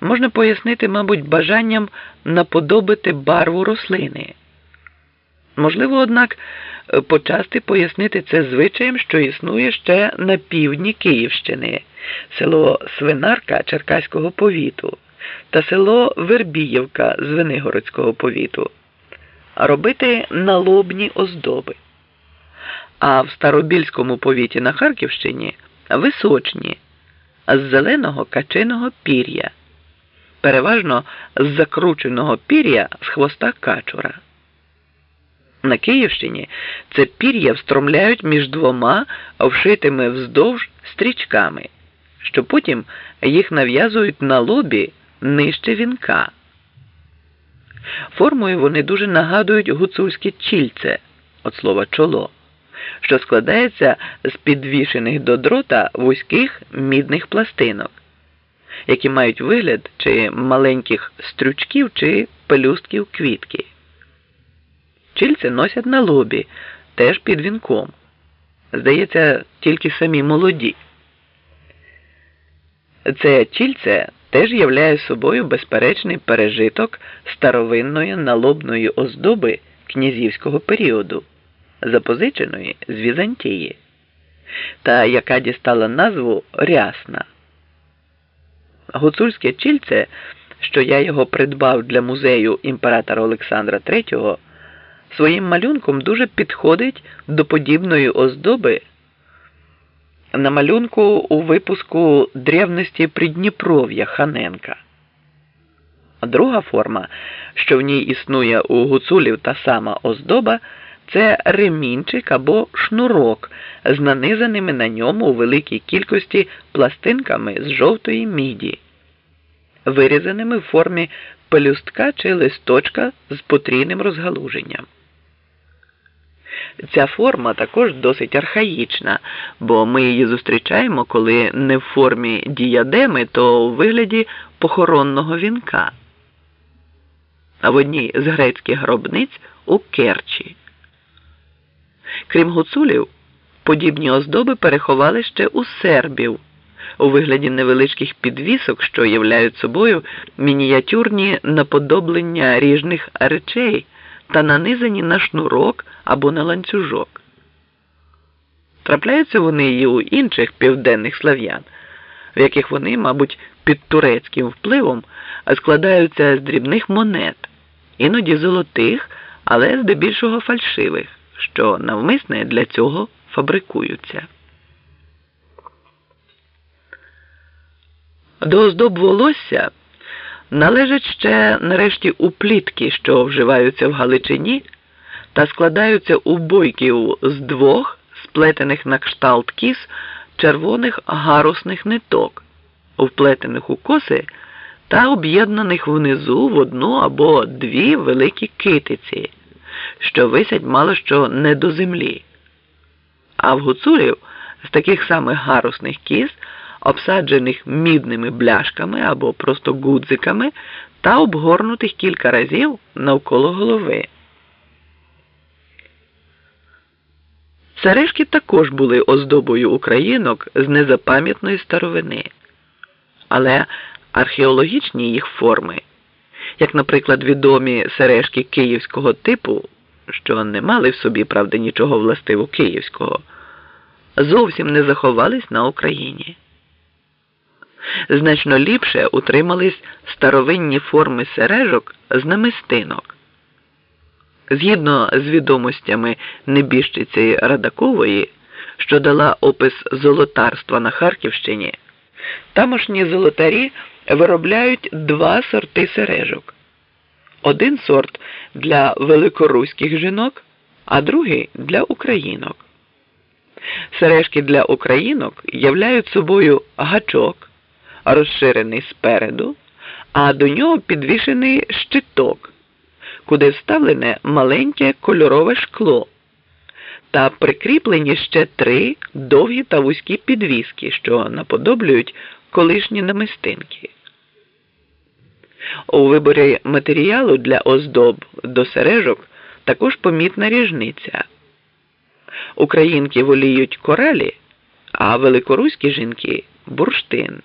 можна пояснити, мабуть, бажанням наподобити барву рослини. Можливо, однак, почасти пояснити це звичаєм, що існує ще на півдні Київщини, село Свинарка Черкаського повіту та село Вербіївка Звенигородського повіту, робити налобні оздоби. А в Старобільському повіті на Харківщині височні з зеленого качиного пір'я, переважно з закрученого пір'я з хвоста качура. На Київщині це пір'я встромляють між двома вшитими вздовж стрічками, що потім їх нав'язують на лобі нижче вінка. Формою вони дуже нагадують гуцульське чільце від слова чоло, що складається з підвішених до дрота вузьких мідних пластинок, які мають вигляд чи маленьких стрючків чи пелюстків квітки. Чільце носять на лобі, теж під вінком. Здається, тільки самі молоді. Це чільце теж являє собою безперечний пережиток старовинної налобної оздоби князівського періоду, запозиченої з Візантії, та яка дістала назву Рясна. Гуцульське чільце, що я його придбав для музею імператора Олександра III, своїм малюнком дуже підходить до подібної оздоби на малюнку у випуску древності Придніпров'я Ханенка. Друга форма, що в ній існує у гуцулів та сама оздоба, це ремінчик або шнурок з нанизаними на ньому у великій кількості пластинками з жовтої міді, вирізаними в формі пелюстка чи листочка з потрійним розгалуженням. Ця форма також досить архаїчна, бо ми її зустрічаємо, коли не в формі діядеми, то у вигляді похоронного вінка. А в одній з грецьких гробниць у Керчі. Крім гуцулів, подібні оздоби переховали ще у сербів у вигляді невеличких підвісок, що являють собою мініатюрні наподоблення ріжних речей та нанизані на шнурок або на ланцюжок. Трапляються вони і у інших південних слав'ян, в яких вони, мабуть, під турецьким впливом складаються з дрібних монет, іноді золотих, але здебільшого фальшивих, що навмисне для цього фабрикуються. До оздоб волосся належать ще нарешті уплітки, що вживаються в Галичині, та складаються у бойків з двох сплетених на кшталт кіс червоних гарусних ниток, вплетених у коси та об'єднаних внизу в одну або дві великі китиці, що висять мало що не до землі. А в гуцулів з таких самих гарусних кіс обсаджених мідними бляшками або просто гудзиками та обгорнутих кілька разів навколо голови. Сережки також були оздобою українок з незапам'ятної старовини, але археологічні їх форми, як, наприклад, відомі сережки київського типу, що не мали в собі, правда, нічого властиво київського, зовсім не заховались на Україні. Значно ліпше утримались старовинні форми сережок з намистинок. Згідно з відомостями небіжчиці Радакової, що дала опис золотарства на Харківщині, тамошні золотарі виробляють два сорти сережок. Один сорт для великоруських жінок, а другий для українок. Сережки для українок являють собою гачок розширений спереду, а до нього підвішений щиток, куди вставлене маленьке кольорове шкло та прикріплені ще три довгі та вузькі підвіски, що наподоблюють колишні намистинки. У виборі матеріалу для оздоб до сережок також помітна ріжниця. Українки воліють коралі, а великоруські жінки бурштин.